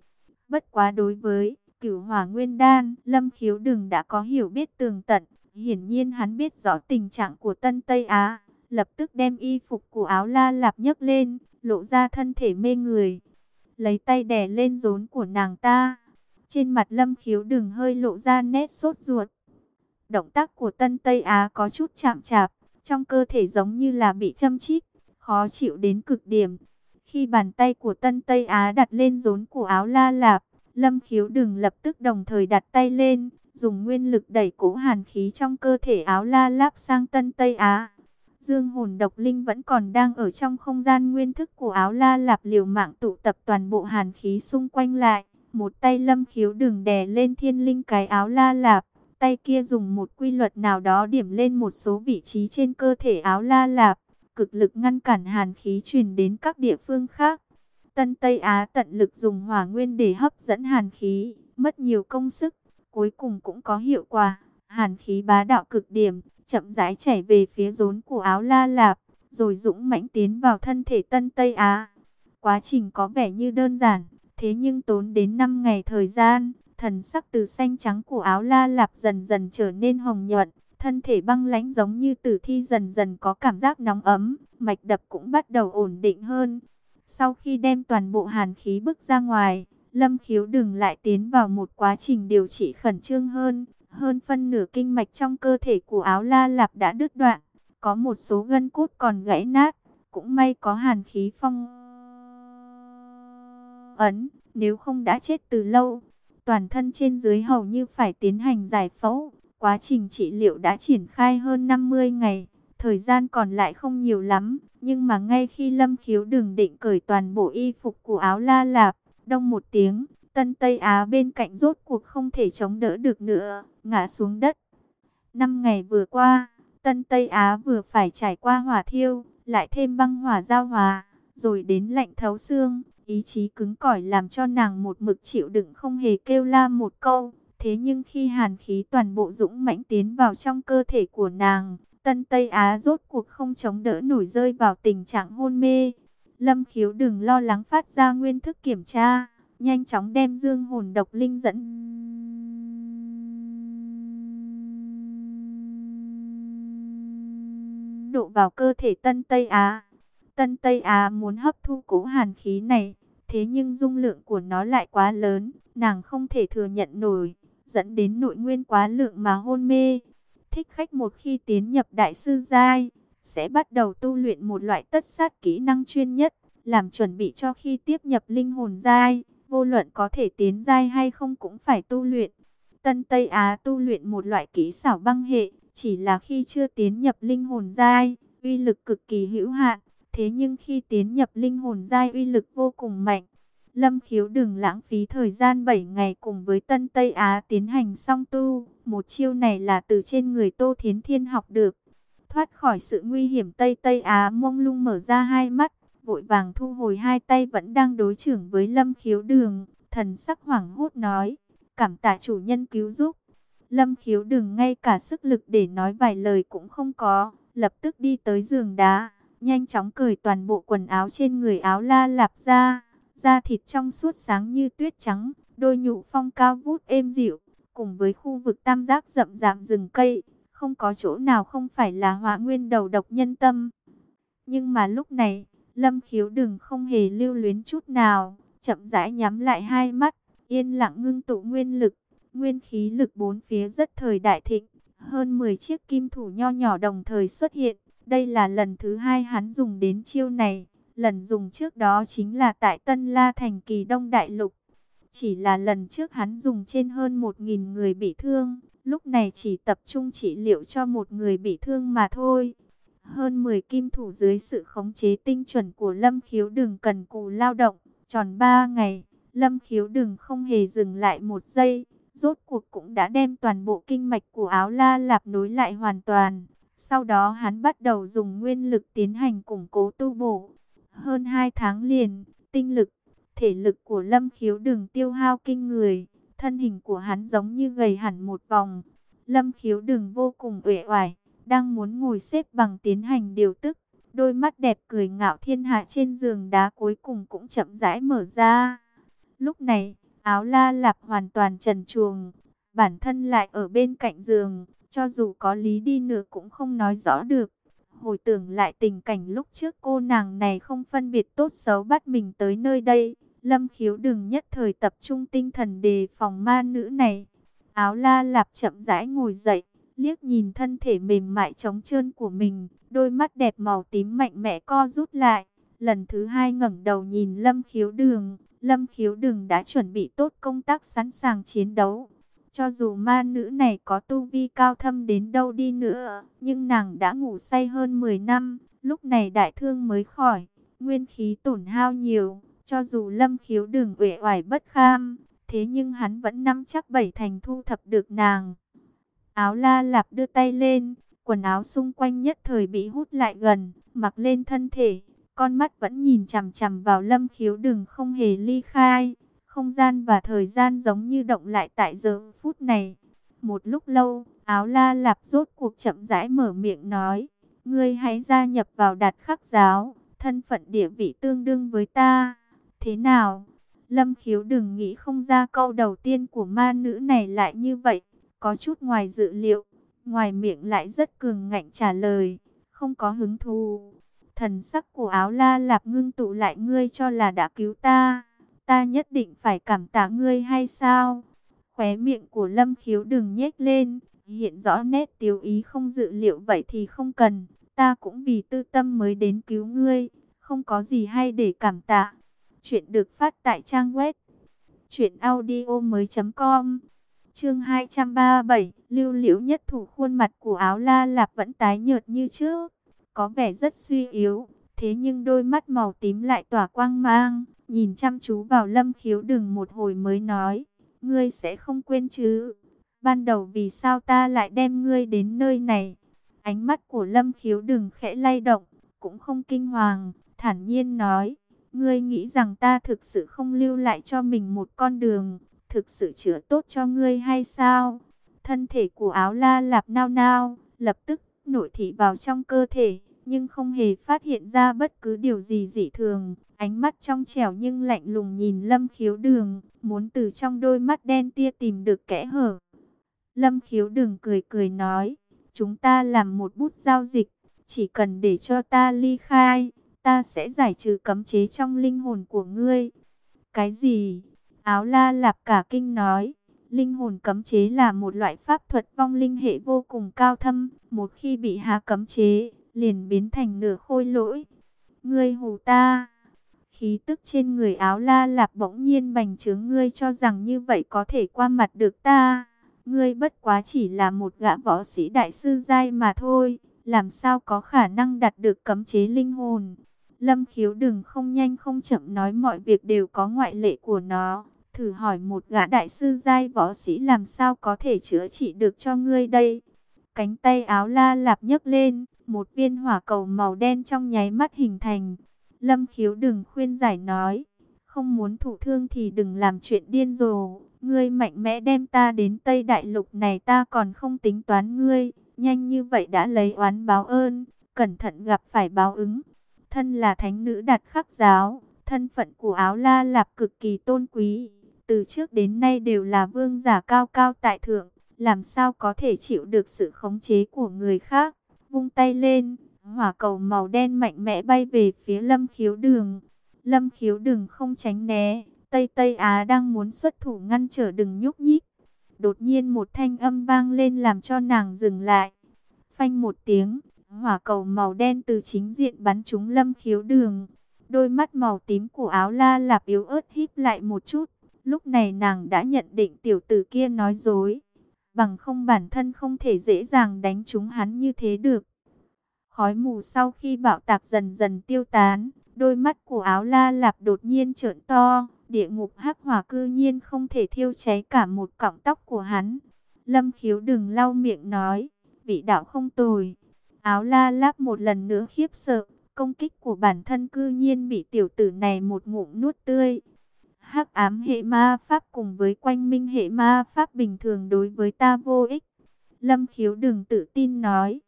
Bất quá đối với cửu hỏa nguyên đan, Lâm Khiếu Đừng đã có hiểu biết tường tận, hiển nhiên hắn biết rõ tình trạng của Tân Tây Á, lập tức đem y phục của áo la lạp nhấc lên, lộ ra thân thể mê người. Lấy tay đè lên rốn của nàng ta. Trên mặt lâm khiếu đừng hơi lộ ra nét sốt ruột. Động tác của Tân Tây Á có chút chạm chạp, trong cơ thể giống như là bị châm chích, khó chịu đến cực điểm. Khi bàn tay của Tân Tây Á đặt lên rốn của áo la lạp, lâm khiếu đừng lập tức đồng thời đặt tay lên, dùng nguyên lực đẩy cổ hàn khí trong cơ thể áo la lạp sang Tân Tây Á. Dương hồn độc linh vẫn còn đang ở trong không gian nguyên thức của áo la lạp liều mạng tụ tập toàn bộ hàn khí xung quanh lại. Một tay lâm khiếu đường đè lên thiên linh cái áo la lạp. Tay kia dùng một quy luật nào đó điểm lên một số vị trí trên cơ thể áo la lạp. Cực lực ngăn cản hàn khí truyền đến các địa phương khác. Tân Tây Á tận lực dùng hỏa nguyên để hấp dẫn hàn khí, mất nhiều công sức, cuối cùng cũng có hiệu quả. Hàn khí bá đạo cực điểm, chậm rãi chảy về phía rốn của áo la lạp, rồi dũng mãnh tiến vào thân thể Tân Tây Á. Quá trình có vẻ như đơn giản, thế nhưng tốn đến 5 ngày thời gian, thần sắc từ xanh trắng của áo la lạp dần dần trở nên hồng nhuận, thân thể băng lãnh giống như tử thi dần dần có cảm giác nóng ấm, mạch đập cũng bắt đầu ổn định hơn. Sau khi đem toàn bộ hàn khí bức ra ngoài, Lâm Khiếu đừng lại tiến vào một quá trình điều trị khẩn trương hơn, hơn phân nửa kinh mạch trong cơ thể của áo la lạp đã đứt đoạn, có một số gân cốt còn gãy nát, cũng may có hàn khí phong. ấn, nếu không đã chết từ lâu. Toàn thân trên dưới hầu như phải tiến hành giải phẫu, quá trình trị liệu đã triển khai hơn 50 ngày, thời gian còn lại không nhiều lắm, nhưng mà ngay khi Lâm Khiếu đường định cởi toàn bộ y phục của áo La Lạp, đông một tiếng, Tân Tây Á bên cạnh rốt cuộc không thể chống đỡ được nữa, ngã xuống đất. Năm ngày vừa qua, Tân Tây Á vừa phải trải qua hỏa thiêu, lại thêm băng hỏa giao hòa, rồi đến lạnh thấu xương, ý chí cứng cỏi làm cho nàng một mực chịu đựng không hề kêu la một câu. Thế nhưng khi hàn khí toàn bộ dũng mãnh tiến vào trong cơ thể của nàng, Tân Tây Á rốt cuộc không chống đỡ nổi rơi vào tình trạng hôn mê. Lâm khiếu đừng lo lắng phát ra nguyên thức kiểm tra, nhanh chóng đem dương hồn độc linh dẫn. Độ vào cơ thể Tân Tây Á. Tân Tây Á muốn hấp thu cố hàn khí này, thế nhưng dung lượng của nó lại quá lớn, nàng không thể thừa nhận nổi, dẫn đến nội nguyên quá lượng mà hôn mê. Thích khách một khi tiến nhập đại sư giai, sẽ bắt đầu tu luyện một loại tất sát kỹ năng chuyên nhất, làm chuẩn bị cho khi tiếp nhập linh hồn giai, vô luận có thể tiến giai hay không cũng phải tu luyện. Tân Tây Á tu luyện một loại kỹ xảo băng hệ, chỉ là khi chưa tiến nhập linh hồn giai, uy lực cực kỳ hữu hạn, thế nhưng khi tiến nhập linh hồn giai uy lực vô cùng mạnh. Lâm khiếu đừng lãng phí thời gian 7 ngày cùng với Tân Tây Á tiến hành song tu. Một chiêu này là từ trên người Tô Thiến Thiên học được. Thoát khỏi sự nguy hiểm Tây Tây Á mông lung mở ra hai mắt. Vội vàng thu hồi hai tay vẫn đang đối trưởng với Lâm khiếu đường. Thần sắc hoảng hốt nói. Cảm tạ chủ nhân cứu giúp. Lâm khiếu đường ngay cả sức lực để nói vài lời cũng không có. Lập tức đi tới giường đá. Nhanh chóng cởi toàn bộ quần áo trên người áo la lạp ra da thịt trong suốt sáng như tuyết trắng, đôi nhũ phong cao vút êm dịu, cùng với khu vực tam giác rậm rạp rừng cây, không có chỗ nào không phải là họa nguyên đầu độc nhân tâm. Nhưng mà lúc này, Lâm Khiếu đừng không hề lưu luyến chút nào, chậm rãi nhắm lại hai mắt, yên lặng ngưng tụ nguyên lực, nguyên khí lực bốn phía rất thời đại thịnh, hơn 10 chiếc kim thủ nho nhỏ đồng thời xuất hiện, đây là lần thứ hai hắn dùng đến chiêu này. Lần dùng trước đó chính là tại Tân La Thành Kỳ Đông Đại Lục. Chỉ là lần trước hắn dùng trên hơn 1.000 người bị thương, lúc này chỉ tập trung trị liệu cho một người bị thương mà thôi. Hơn 10 kim thủ dưới sự khống chế tinh chuẩn của Lâm Khiếu Đừng cần cù lao động, tròn 3 ngày, Lâm Khiếu Đừng không hề dừng lại một giây, rốt cuộc cũng đã đem toàn bộ kinh mạch của áo la lạp nối lại hoàn toàn. Sau đó hắn bắt đầu dùng nguyên lực tiến hành củng cố tu bổ. Hơn 2 tháng liền, tinh lực, thể lực của Lâm Khiếu đừng tiêu hao kinh người, thân hình của hắn giống như gầy hẳn một vòng. Lâm Khiếu đừng vô cùng uể oải, đang muốn ngồi xếp bằng tiến hành điều tức, đôi mắt đẹp cười ngạo thiên hạ trên giường đá cuối cùng cũng chậm rãi mở ra. Lúc này, áo la lạp hoàn toàn trần truồng, bản thân lại ở bên cạnh giường, cho dù có lý đi nữa cũng không nói rõ được. Hồi tưởng lại tình cảnh lúc trước cô nàng này không phân biệt tốt xấu bắt mình tới nơi đây. Lâm khiếu đừng nhất thời tập trung tinh thần đề phòng ma nữ này. Áo la lạp chậm rãi ngồi dậy, liếc nhìn thân thể mềm mại trống trơn của mình. Đôi mắt đẹp màu tím mạnh mẽ co rút lại. Lần thứ hai ngẩng đầu nhìn lâm khiếu đường. Lâm khiếu đường đã chuẩn bị tốt công tác sẵn sàng chiến đấu. Cho dù ma nữ này có tu vi cao thâm đến đâu đi nữa, nhưng nàng đã ngủ say hơn 10 năm, lúc này đại thương mới khỏi, nguyên khí tổn hao nhiều, cho dù lâm khiếu đường uể oải bất kham, thế nhưng hắn vẫn nắm chắc bảy thành thu thập được nàng. Áo la lạp đưa tay lên, quần áo xung quanh nhất thời bị hút lại gần, mặc lên thân thể, con mắt vẫn nhìn chằm chằm vào lâm khiếu đường không hề ly khai. Không gian và thời gian giống như động lại tại giờ phút này. Một lúc lâu, áo la lạp rốt cuộc chậm rãi mở miệng nói. Ngươi hãy gia nhập vào đạt khắc giáo, thân phận địa vị tương đương với ta. Thế nào? Lâm khiếu đừng nghĩ không ra câu đầu tiên của ma nữ này lại như vậy. Có chút ngoài dự liệu, ngoài miệng lại rất cường ngạnh trả lời. Không có hứng thú. Thần sắc của áo la lạp ngưng tụ lại ngươi cho là đã cứu ta ta nhất định phải cảm tạ ngươi hay sao? Khóe miệng của Lâm Khiếu đừng nhếch lên, hiện rõ nét tiêu ý không dự liệu vậy thì không cần, ta cũng vì tư tâm mới đến cứu ngươi, không có gì hay để cảm tạ. Chuyện được phát tại trang web chuyện audio mới com Chương 237, Lưu Liễu nhất thủ khuôn mặt của Áo La Lạp vẫn tái nhợt như trước, có vẻ rất suy yếu, thế nhưng đôi mắt màu tím lại tỏa quang mang, nhìn chăm chú vào Lâm Khiếu Đừng một hồi mới nói: "Ngươi sẽ không quên chứ? Ban đầu vì sao ta lại đem ngươi đến nơi này?" Ánh mắt của Lâm Khiếu Đừng khẽ lay động, cũng không kinh hoàng, thản nhiên nói: Ngươi nghĩ rằng ta thực sự không lưu lại cho mình một con đường, thực sự chữa tốt cho ngươi hay sao? Thân thể của áo la lạp nao nao, lập tức nội thị vào trong cơ thể, nhưng không hề phát hiện ra bất cứ điều gì dị thường. Ánh mắt trong trẻo nhưng lạnh lùng nhìn lâm khiếu đường, muốn từ trong đôi mắt đen tia tìm được kẽ hở. Lâm khiếu đường cười cười nói, chúng ta làm một bút giao dịch, chỉ cần để cho ta ly khai ta sẽ giải trừ cấm chế trong linh hồn của ngươi. Cái gì? Áo la lạp cả kinh nói. Linh hồn cấm chế là một loại pháp thuật vong linh hệ vô cùng cao thâm. Một khi bị hạ cấm chế, liền biến thành nửa khôi lỗi. Ngươi hù ta. Khí tức trên người áo la lạp bỗng nhiên bành trướng ngươi cho rằng như vậy có thể qua mặt được ta. Ngươi bất quá chỉ là một gã võ sĩ đại sư giai mà thôi. Làm sao có khả năng đạt được cấm chế linh hồn. Lâm khiếu đừng không nhanh không chậm nói mọi việc đều có ngoại lệ của nó. Thử hỏi một gã đại sư giai võ sĩ làm sao có thể chữa trị được cho ngươi đây. Cánh tay áo la lạp nhấc lên, một viên hỏa cầu màu đen trong nháy mắt hình thành. Lâm khiếu đừng khuyên giải nói, không muốn thụ thương thì đừng làm chuyện điên rồ. Ngươi mạnh mẽ đem ta đến Tây Đại Lục này ta còn không tính toán ngươi, nhanh như vậy đã lấy oán báo ơn, cẩn thận gặp phải báo ứng thân là thánh nữ đặt khắc giáo, thân phận của áo la lạp cực kỳ tôn quý, từ trước đến nay đều là vương giả cao cao tại thượng, làm sao có thể chịu được sự khống chế của người khác, vung tay lên, hỏa cầu màu đen mạnh mẽ bay về phía lâm khiếu đường, lâm khiếu đường không tránh né, Tây Tây Á đang muốn xuất thủ ngăn trở đừng nhúc nhích, đột nhiên một thanh âm vang lên làm cho nàng dừng lại, phanh một tiếng, Hỏa cầu màu đen từ chính diện bắn trúng lâm khiếu đường. Đôi mắt màu tím của áo la lạp yếu ớt híp lại một chút. Lúc này nàng đã nhận định tiểu tử kia nói dối. Bằng không bản thân không thể dễ dàng đánh trúng hắn như thế được. Khói mù sau khi bạo tạc dần dần tiêu tán. Đôi mắt của áo la lạp đột nhiên trợn to. Địa ngục hắc hỏa cư nhiên không thể thiêu cháy cả một cọng tóc của hắn. Lâm khiếu đừng lau miệng nói. Vị đạo không tồi Áo la láp một lần nữa khiếp sợ, công kích của bản thân cư nhiên bị tiểu tử này một ngụm nuốt tươi hắc ám hệ ma pháp cùng với quanh minh hệ ma pháp bình thường đối với ta vô ích. Lâm khiếu đừng tự tin nói.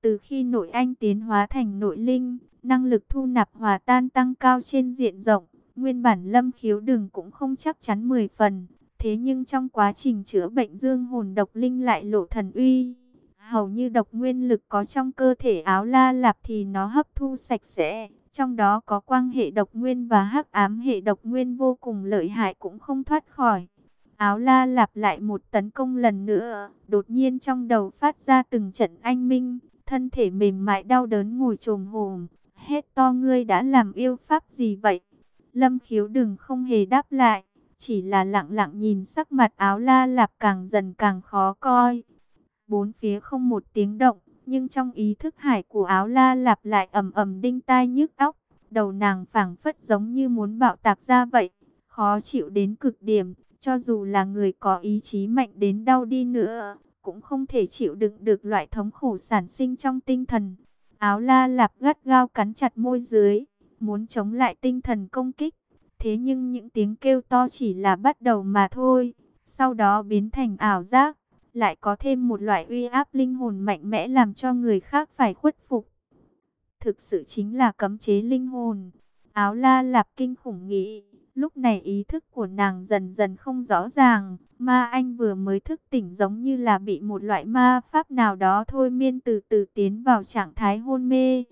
Từ khi nội anh tiến hóa thành nội linh, năng lực thu nạp hòa tan tăng cao trên diện rộng. Nguyên bản lâm khiếu đừng cũng không chắc chắn 10 phần. Thế nhưng trong quá trình chữa bệnh dương hồn độc linh lại lộ thần uy hầu như độc nguyên lực có trong cơ thể áo la lạp thì nó hấp thu sạch sẽ. Trong đó có quang hệ độc nguyên và hắc ám hệ độc nguyên vô cùng lợi hại cũng không thoát khỏi. Áo la lạp lại một tấn công lần nữa, đột nhiên trong đầu phát ra từng trận anh minh, thân thể mềm mại đau đớn ngồi trồm hồm, hết to ngươi đã làm yêu pháp gì vậy? Lâm khiếu đừng không hề đáp lại, chỉ là lặng lặng nhìn sắc mặt áo la lạp càng dần càng khó coi. Bốn phía không một tiếng động, nhưng trong ý thức hải của áo la lạp lại ầm ầm đinh tai nhức óc. Đầu nàng phảng phất giống như muốn bạo tạc ra vậy, khó chịu đến cực điểm, cho dù là người có ý chí mạnh đến đau đi nữa, cũng không thể chịu đựng được loại thống khổ sản sinh trong tinh thần. Áo la lạp gắt gao cắn chặt môi dưới, muốn chống lại tinh thần công kích. Thế nhưng những tiếng kêu to chỉ là bắt đầu mà thôi, sau đó biến thành ảo giác lại có thêm một loại uy áp linh hồn mạnh mẽ làm cho người khác phải khuất phục. Thực sự chính là cấm chế linh hồn. Áo la lạp kinh khủng nghĩ, lúc này ý thức của nàng dần dần không rõ ràng. Ma anh vừa mới thức tỉnh giống như là bị một loại ma pháp nào đó thôi miên từ từ tiến vào trạng thái hôn mê.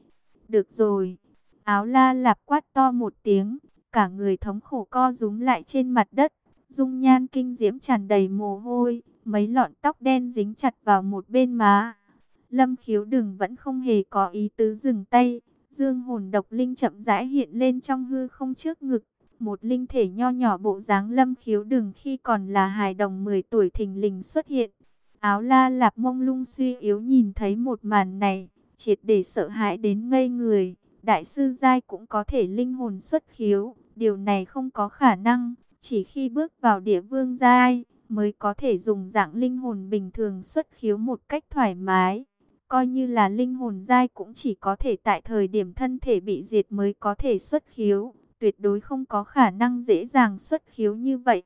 Được rồi, áo la lạp quát to một tiếng, cả người thống khổ co rúm lại trên mặt đất. Dung nhan kinh diễm tràn đầy mồ hôi, mấy lọn tóc đen dính chặt vào một bên má. Lâm khiếu đừng vẫn không hề có ý tứ dừng tay. Dương hồn độc linh chậm rãi hiện lên trong hư không trước ngực. một linh thể nho nhỏ bộ dáng lâm khiếu đừng khi còn là hài đồng 10 tuổi thình lình xuất hiện. Áo la lạp mông lung suy yếu nhìn thấy một màn này, triệt để sợ hãi đến ngây người. Đại sư giai cũng có thể linh hồn xuất khiếu, điều này không có khả năng, chỉ khi bước vào địa vương giai mới có thể dùng dạng linh hồn bình thường xuất khiếu một cách thoải mái. Coi như là linh hồn giai cũng chỉ có thể tại thời điểm thân thể bị diệt mới có thể xuất khiếu, tuyệt đối không có khả năng dễ dàng xuất khiếu như vậy.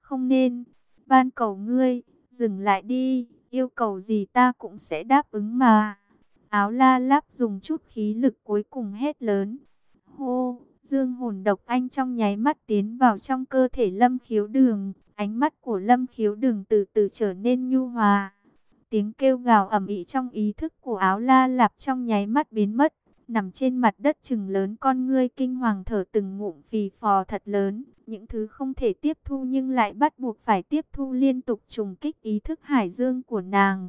Không nên, van cầu ngươi, dừng lại đi, yêu cầu gì ta cũng sẽ đáp ứng mà. Áo la láp dùng chút khí lực cuối cùng hết lớn. Hô, dương hồn độc anh trong nháy mắt tiến vào trong cơ thể lâm khiếu đường. Ánh mắt của lâm khiếu đường từ từ trở nên nhu hòa. Tiếng kêu gào ầm ĩ trong ý thức của áo la lạp trong nháy mắt biến mất. Nằm trên mặt đất chừng lớn, con ngươi kinh hoàng thở từng ngụm phì phò thật lớn. Những thứ không thể tiếp thu nhưng lại bắt buộc phải tiếp thu liên tục trùng kích ý thức hải dương của nàng.